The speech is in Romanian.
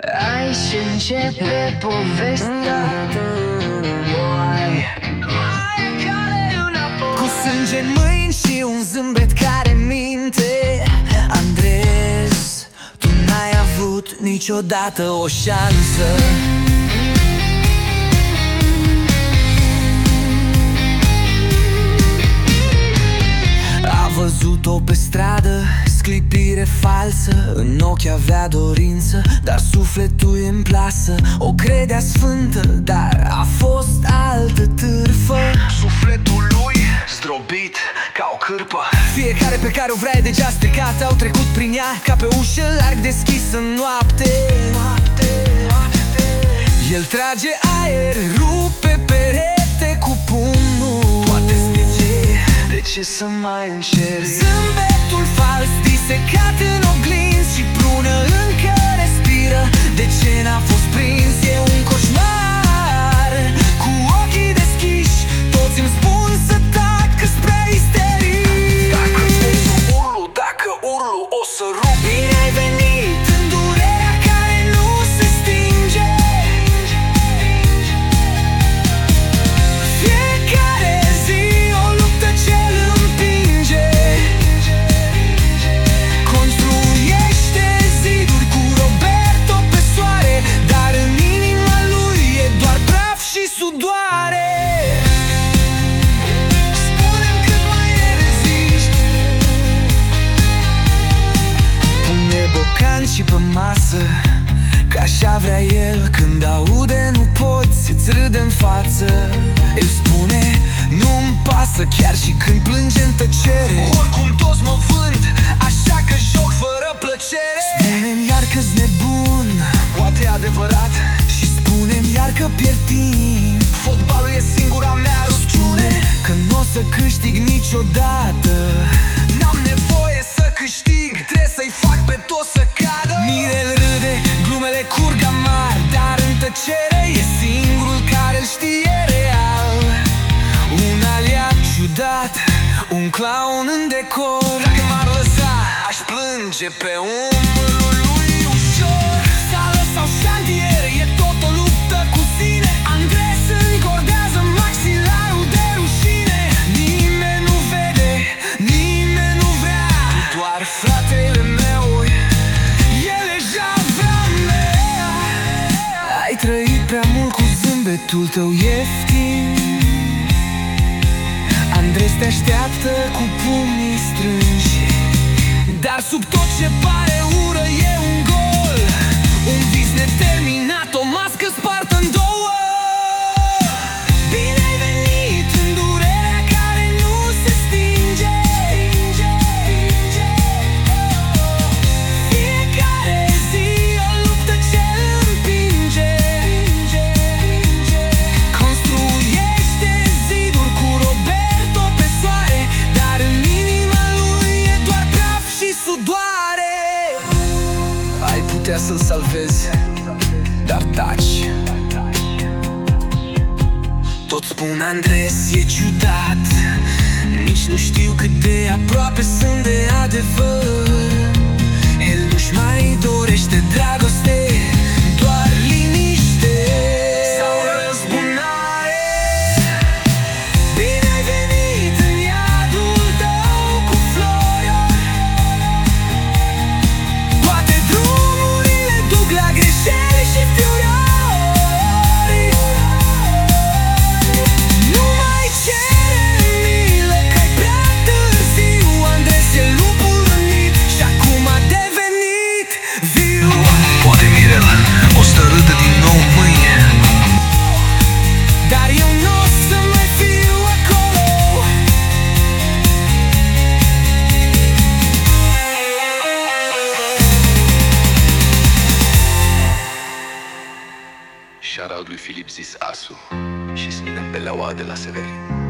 Aici începe povestea. Mai Cu sânge în mâini și un zâmbet care minte. Andres, tu n-ai avut niciodată o șansă falsă În ochi avea dorință, dar sufletul e în plasă O credea sfântă, dar a fost altă târfă. Sufletul lui zdrobit ca o cârpă. Fiecare pe care o vrea e deja stricat Au trecut prin ea ca pe ușă larg deschisă în noapte. El trage aer, rupe perete cu pumnul. Poate zice, de ce să mai încerci? Bocan și pe masă Că așa vrea el. Când aude nu poți Îți râde în față. El spune nu-mi pasă Chiar și când plânge în tăcere. Oricum toți mă vând, așa că joc fără plăcere. Spune-mi iar că-s nebun Poate e adevărat. Și spune-mi iar că pierd timp. Fotbalul e singura mea rușciune Că nu o să câștig niciodată clown în decor. Dacă m-ar lăsa, aș plânge pe umărul lui ușor. Sală sau șantier, e tot o luptă cu sine. Andres încordează maxilarul de rușine. Nimeni nu vede, nimeni nu vrea. Doar fratele meu El e javea mea. Ai trăit prea mult cu zâmbetul tău ieftin Andres te așteaptă cu pumnii strânși Dar sub tot ce pare să-l salvezi, dar taci. Tot spun Andres e ciudat Nici nu știu cât de aproape sunt de adevăr Shoutout lui Filip Zis Asu Și suntem pe leaua de la Severin